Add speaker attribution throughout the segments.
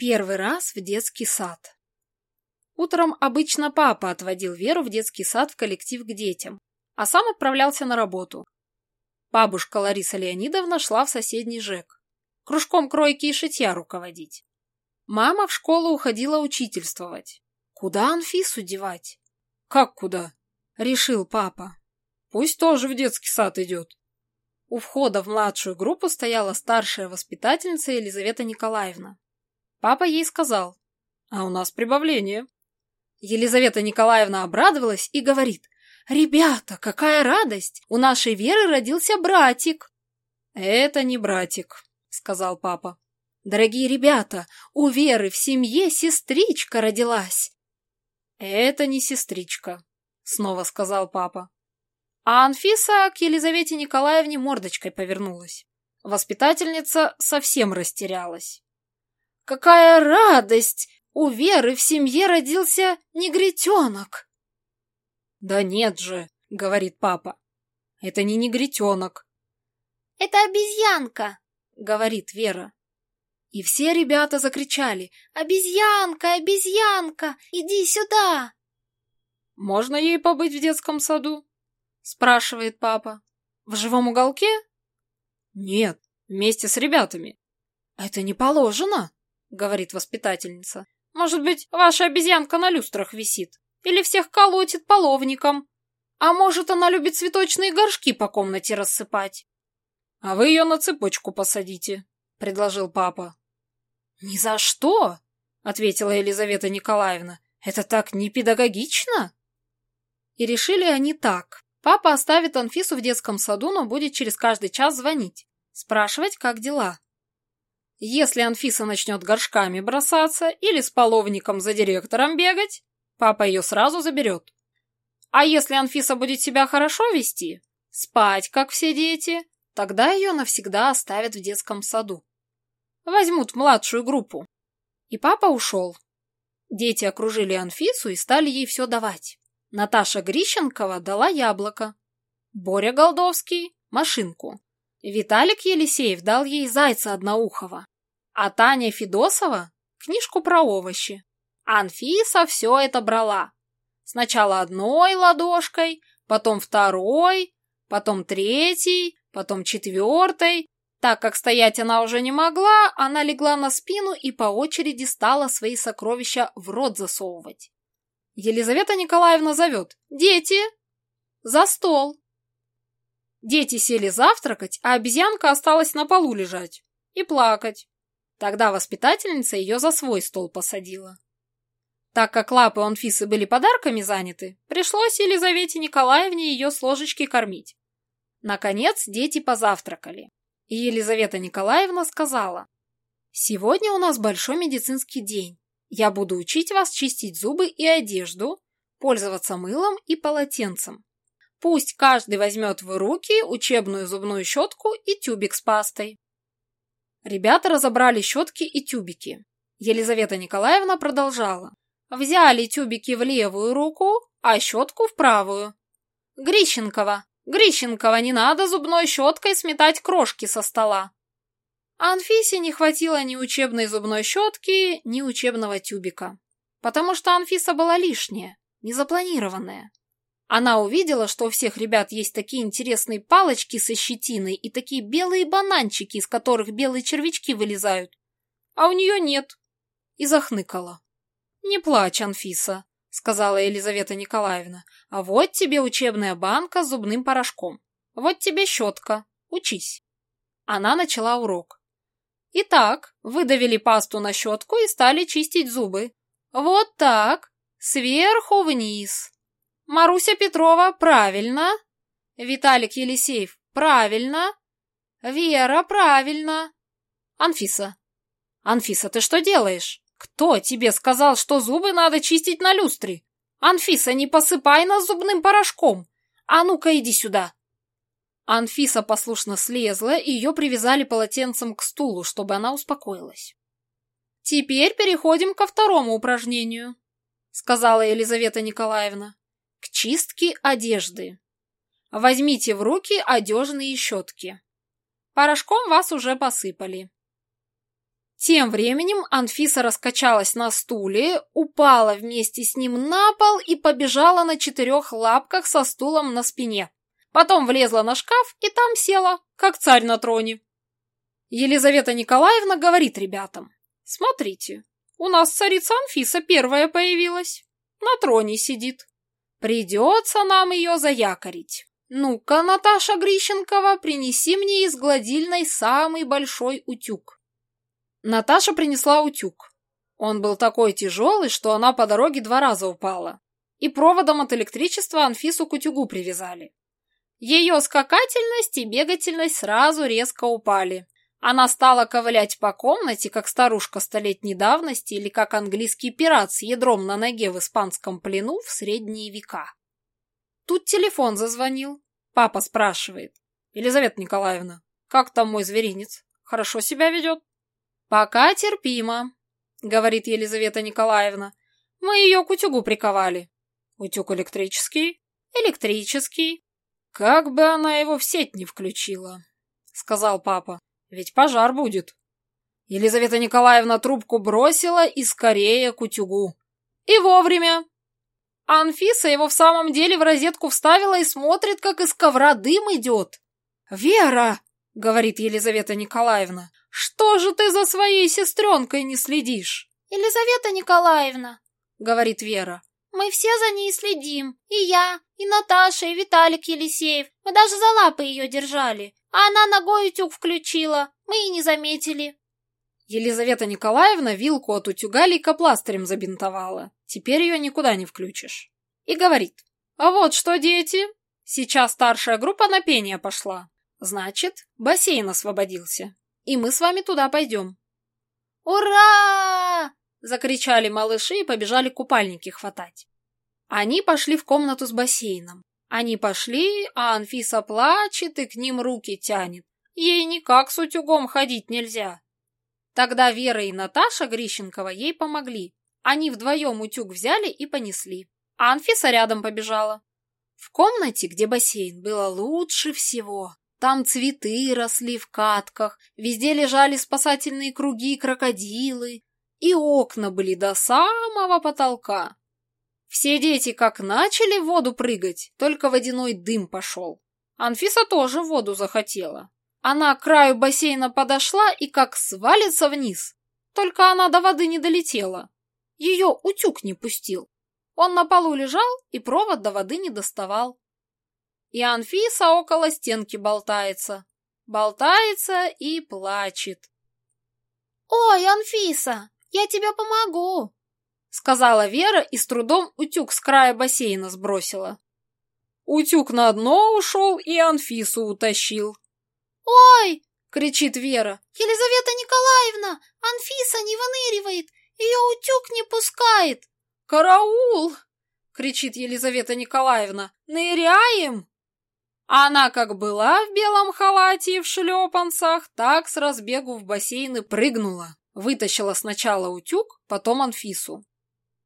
Speaker 1: Первый раз в детский сад. Утром обычно папа отводил Веру в детский сад в коллектив к детям, а сам отправлялся на работу. Бабушка Лариса Леонидовна шла в соседний ЖЭК. Кружком кройки и шитья руководить. Мама в школу уходила учительствовать. Куда Анфису девать?
Speaker 2: Как куда?
Speaker 1: Решил папа.
Speaker 2: Пусть тоже в детский сад идет.
Speaker 1: У входа в младшую группу стояла старшая воспитательница Елизавета Николаевна. Папа ей сказал,
Speaker 2: а у нас прибавление.
Speaker 1: Елизавета Николаевна обрадовалась и говорит, «Ребята, какая радость! У нашей Веры родился братик!»
Speaker 2: «Это не братик», — сказал папа.
Speaker 1: «Дорогие ребята, у Веры в семье сестричка родилась!»
Speaker 2: «Это не сестричка», — снова сказал папа.
Speaker 1: А Анфиса к Елизавете Николаевне мордочкой повернулась. Воспитательница совсем растерялась. Какая радость! У Веры в семье родился негритенок.
Speaker 2: Да нет же, говорит папа. Это не негритенок.
Speaker 1: Это обезьянка, говорит Вера. И все ребята закричали «Обезьянка, обезьянка, иди сюда!»
Speaker 2: «Можно ей побыть в детском саду?» спрашивает папа.
Speaker 1: «В живом уголке?»
Speaker 2: «Нет, вместе с ребятами».
Speaker 1: «Это не положено», — говорит воспитательница. «Может быть, ваша обезьянка на люстрах висит? Или всех колотит половником? А может, она любит цветочные горшки по комнате рассыпать?»
Speaker 2: «А вы ее на цепочку посадите», — предложил папа.
Speaker 1: «Ни за что!» — ответила Елизавета Николаевна. «Это так не педагогично!» И решили они так. Папа оставит Анфису в детском саду, но будет через каждый час звонить, спрашивать, как дела. Если Анфиса начнет горшками бросаться или с половником за директором бегать, папа ее сразу заберет. А если Анфиса будет себя хорошо вести, спать, как все дети, тогда ее навсегда оставят в детском саду. Возьмут младшую группу. И папа ушел. Дети окружили Анфису и стали ей все давать. Наташа Грищенкова дала яблоко. Боря Голдовский – машинку. Виталик Елисеев дал ей зайца одноухого. А Таня Федосова — книжку про овощи. Анфиса все это брала. Сначала одной ладошкой, потом второй, потом третьей, потом четвертой. Так как стоять она уже не могла, она легла на спину и по очереди стала свои сокровища в рот засовывать. Елизавета Николаевна зовет «Дети! За стол!» Дети сели завтракать, а обезьянка осталась на полу лежать и плакать. Тогда воспитательница ее за свой стол посадила. Так как лапы Анфисы были подарками заняты, пришлось Елизавете Николаевне ее с ложечки кормить. Наконец дети позавтракали. И Елизавета Николаевна сказала, «Сегодня у нас большой медицинский день. Я буду учить вас чистить зубы и одежду, пользоваться мылом и полотенцем. Пусть каждый возьмет в руки учебную зубную щетку и тюбик с пастой. Ребята разобрали щетки и тюбики. Елизавета Николаевна продолжала. Взяли тюбики в левую руку, а щетку в правую. Грищенкова, Грищенкова, не надо зубной щеткой сметать крошки со стола. Анфисе не хватило ни учебной зубной щетки, ни учебного тюбика. Потому что Анфиса была лишняя, незапланированная. Она увидела, что у всех ребят есть такие интересные палочки со щетиной и такие белые бананчики, из которых белые червячки вылезают. А у нее нет. И захныкала. «Не плачь, Анфиса», — сказала Елизавета Николаевна. «А вот тебе учебная банка с зубным порошком. Вот тебе щетка. Учись». Она начала урок. Итак, выдавили пасту на щетку и стали чистить зубы. Вот так, сверху вниз. Маруся Петрова, правильно. Виталик Елисеев, правильно. Вера, правильно. Анфиса. Анфиса, ты что делаешь? Кто тебе сказал, что зубы надо чистить на люстре? Анфиса, не посыпай нас зубным порошком. А ну-ка, иди сюда. Анфиса послушно слезла, и ее привязали полотенцем к стулу, чтобы она успокоилась. «Теперь переходим ко второму упражнению», — сказала Елизавета Николаевна к чистке одежды. Возьмите в руки одежные щетки. Порошком вас уже посыпали. Тем временем Анфиса раскачалась на стуле, упала вместе с ним на пол и побежала на четырех лапках со стулом на спине. Потом влезла на шкаф и там села, как царь на троне. Елизавета Николаевна говорит ребятам, «Смотрите, у нас царица Анфиса первая появилась, на троне сидит. Придется нам ее заякорить. Ну-ка, Наташа Грищенкова, принеси мне из гладильной самый большой утюг». Наташа принесла утюг. Он был такой тяжелый, что она по дороге два раза упала. И проводом от электричества Анфису к утюгу привязали. Ее скакательность и бегательность сразу резко упали. Она стала ковылять по комнате, как старушка столетней давности или как английский пират с ядром на ноге в испанском плену в средние века. Тут телефон зазвонил. Папа спрашивает. «Елизавета Николаевна, как там мой зверинец? Хорошо себя ведет?» «Пока терпимо», — говорит Елизавета Николаевна. «Мы ее к утюгу приковали». «Утюг электрический?» «Электрический». «Как бы она его в сеть не включила», — сказал папа. «Ведь пожар будет». Елизавета Николаевна трубку бросила и скорее к утюгу. И вовремя. Анфиса его в самом деле в розетку вставила и смотрит, как из ковра дым идет. «Вера!» — говорит Елизавета Николаевна. «Что же ты за своей сестренкой не следишь?»
Speaker 3: «Елизавета Николаевна», —
Speaker 1: говорит Вера.
Speaker 3: «Мы все за ней следим. И я, и Наташа, и Виталик Елисеев. Мы даже за лапы ее держали. А она ногой утюг включила. Мы и не заметили».
Speaker 1: Елизавета Николаевна вилку от утюга лейкопластырем забинтовала. Теперь ее никуда не включишь. И говорит. «А вот что, дети, сейчас старшая группа на пение пошла. Значит, бассейн освободился и мы с вами туда пойдем».
Speaker 3: «Ура!»
Speaker 1: — закричали малыши и побежали купальники хватать. Они пошли в комнату с бассейном. Они пошли, а Анфиса плачет и к ним руки тянет. Ей никак с утюгом ходить нельзя. Тогда Вера и Наташа Грищенкова ей помогли. Они вдвоем утюг взяли и понесли. А Анфиса рядом побежала. В комнате, где бассейн, было лучше всего. Там цветы росли в катках, везде лежали спасательные круги и крокодилы, и окна были до самого потолка. Все дети как начали в воду прыгать, только водяной дым пошел. Анфиса тоже в воду захотела. Она к краю бассейна подошла и как свалится вниз. Только она до воды не долетела. Ее утюг не пустил. Он на полу лежал и провод до воды не доставал. И Анфиса около стенки болтается. Болтается и плачет.
Speaker 3: «Ой, Анфиса, я тебе помогу!»
Speaker 1: Сказала Вера и с трудом утюг с края бассейна сбросила. Утюг на дно ушел и Анфису утащил.
Speaker 3: «Ой!»
Speaker 1: — кричит Вера.
Speaker 3: «Елизавета Николаевна, Анфиса не выныривает, ее утюг не пускает!»
Speaker 1: «Караул!» — кричит Елизавета Николаевна. «Ныряем!» Она как была в белом халате и в шлепанцах, так с разбегу в бассейн и прыгнула. Вытащила сначала утюг, потом Анфису.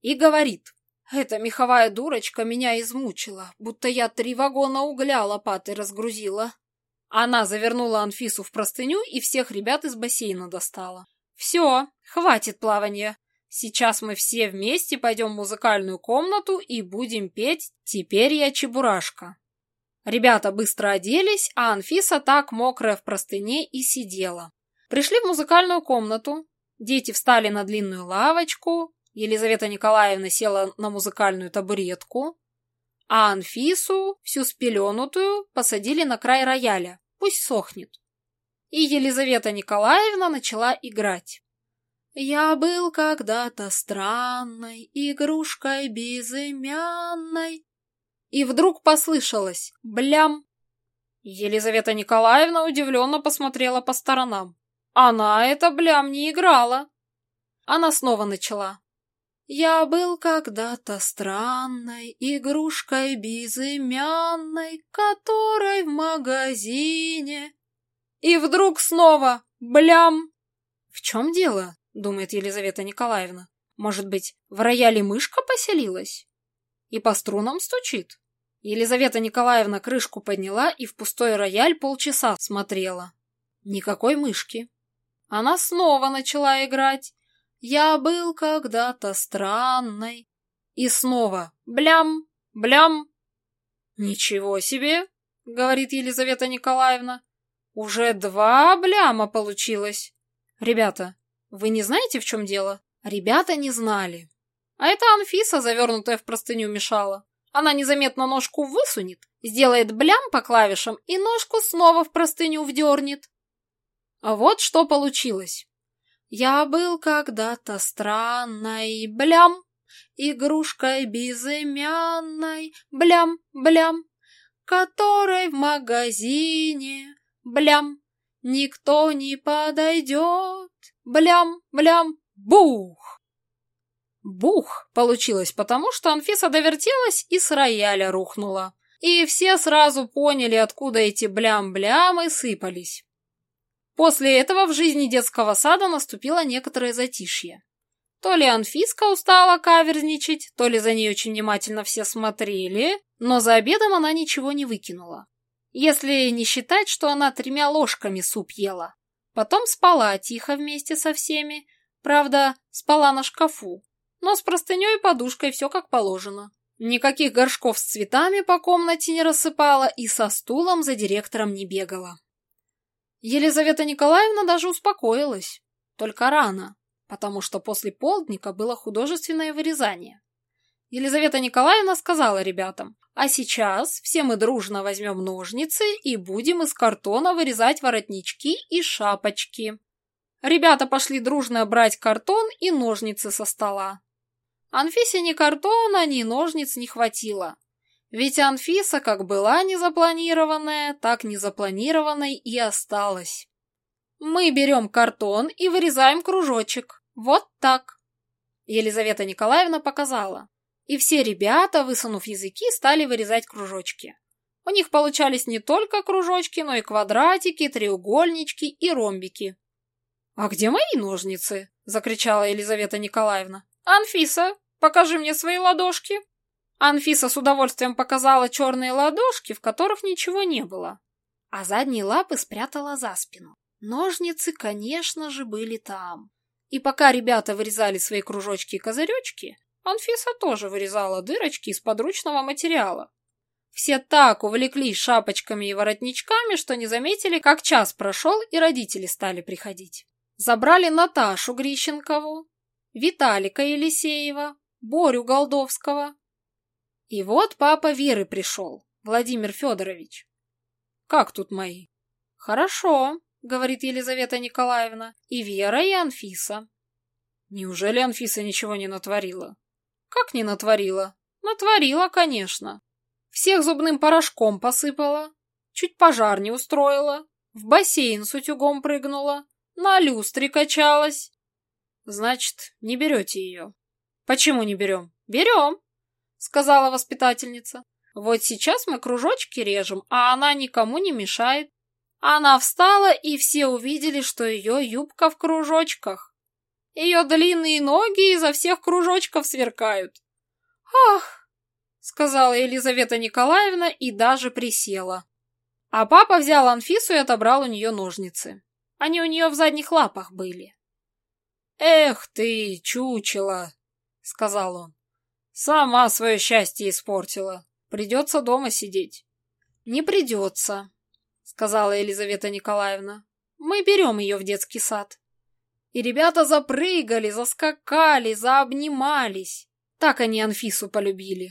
Speaker 1: И говорит, эта меховая дурочка меня измучила, будто я три вагона угля лопатой разгрузила. Она завернула Анфису в простыню и всех ребят из бассейна достала. Все, хватит плавания. Сейчас мы все вместе пойдем в музыкальную комнату и будем петь «Теперь я чебурашка». Ребята быстро оделись, а Анфиса так мокрая в простыне и сидела. Пришли в музыкальную комнату. Дети встали на длинную лавочку. Елизавета Николаевна села на музыкальную табуретку. А Анфису, всю спеленутую, посадили на край рояля. Пусть сохнет. И Елизавета Николаевна начала играть. «Я был когда-то странной игрушкой безымянной, и вдруг послышалось «блям». Елизавета Николаевна удивленно посмотрела по сторонам. Она это блям не играла. Она снова начала. Я был когда-то странной игрушкой безымянной, которой в магазине. И вдруг снова блям. В чем дело? Думает Елизавета Николаевна. Может быть, в рояле мышка поселилась? И по струнам стучит? Елизавета Николаевна крышку подняла и в пустой рояль полчаса смотрела. Никакой мышки. Она снова начала играть. «Я был когда-то странной». И снова «блям, блям». «Ничего себе!» — говорит Елизавета Николаевна. «Уже два бляма получилось. Ребята, вы не знаете, в чем дело?» Ребята не знали. А это Анфиса, завернутая в простыню, мешала. Она незаметно ножку высунет, сделает блям по клавишам и ножку снова в простыню вдернет. А вот что получилось. Я был когда-то странной, блям, игрушкой безымянной, блям, блям, которой в магазине, блям, никто не подойдет, блям, блям, бух. Бух получилось потому, что Анфиса довертелась и с рояля рухнула. И все сразу поняли, откуда эти блям-блямы сыпались. После этого в жизни детского сада наступило некоторое затишье. То ли Анфиска устала каверзничать, то ли за ней очень внимательно все смотрели, но за обедом она ничего не выкинула. Если не считать, что она тремя ложками суп ела. Потом спала тихо вместе со всеми. Правда, спала на шкафу. Но с простыней и подушкой все как положено. Никаких горшков с цветами по комнате не рассыпала и со стулом за директором не бегала. Елизавета Николаевна даже успокоилась. Только рано, потому что после полдника было художественное вырезание. Елизавета Николаевна сказала ребятам, а сейчас все мы дружно возьмем ножницы и будем из картона вырезать воротнички и шапочки. Ребята пошли дружно брать картон и ножницы со стола. Анфисе ни картона, ни ножниц не хватило. Ведь Анфиса как была незапланированная, так незапланированной и осталась. Мы берем картон и вырезаем кружочек. Вот так. Елизавета Николаевна показала. И все ребята, высунув языки, стали вырезать кружочки. У них получались не только кружочки, но и квадратики, треугольнички и ромбики. «А где мои ножницы?» – закричала Елизавета Николаевна. «Анфиса, покажи мне свои ладошки!» Анфиса с удовольствием показала черные ладошки, в которых ничего не было, а задние лапы спрятала за спину. Ножницы, конечно же, были там. И пока ребята вырезали свои кружочки и козыречки, Анфиса тоже вырезала дырочки из подручного материала. Все так увлеклись шапочками и воротничками, что не заметили, как час прошел и родители стали приходить. Забрали Наташу Грищенкову, Виталика Елисеева, Борю Голдовского, и вот папа Веры пришел, Владимир Федорович. Как тут мои? Хорошо, говорит Елизавета Николаевна, и Вера, и Анфиса. Неужели Анфиса ничего не натворила? Как не натворила? Натворила, конечно. Всех зубным порошком посыпала, чуть пожар не устроила, в бассейн с утюгом прыгнула, на люстре качалась. Значит, не берете ее. Почему не берем? Берем сказала воспитательница. Вот сейчас мы кружочки режем, а она никому не мешает. Она встала, и все увидели, что ее юбка в кружочках. Ее длинные ноги изо всех кружочков сверкают. «Ах!» — сказала Елизавета Николаевна и даже присела. А папа взял Анфису и отобрал у нее ножницы. Они у нее в задних лапах были. «Эх ты, чучело!» — сказал он. Сама свое счастье испортила. Придется дома сидеть. Не придется, сказала Елизавета Николаевна. Мы берем ее в детский сад. И ребята запрыгали, заскакали, заобнимались. Так они Анфису полюбили.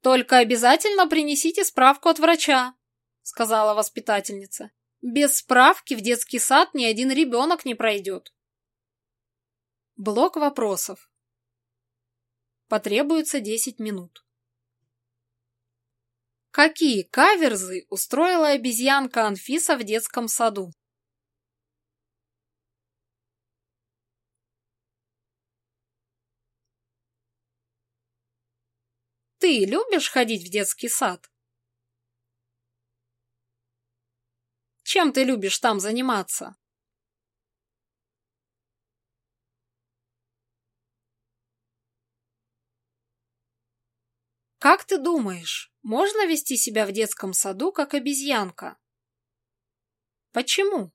Speaker 1: Только обязательно принесите справку от врача, сказала воспитательница. Без справки в детский сад ни один ребенок не пройдет. Блок вопросов. Потребуется 10 минут. Какие каверзы устроила обезьянка Анфиса в детском саду? Ты любишь ходить в детский сад? Чем ты любишь там заниматься? Как ты думаешь, можно вести себя в детском саду как обезьянка? Почему?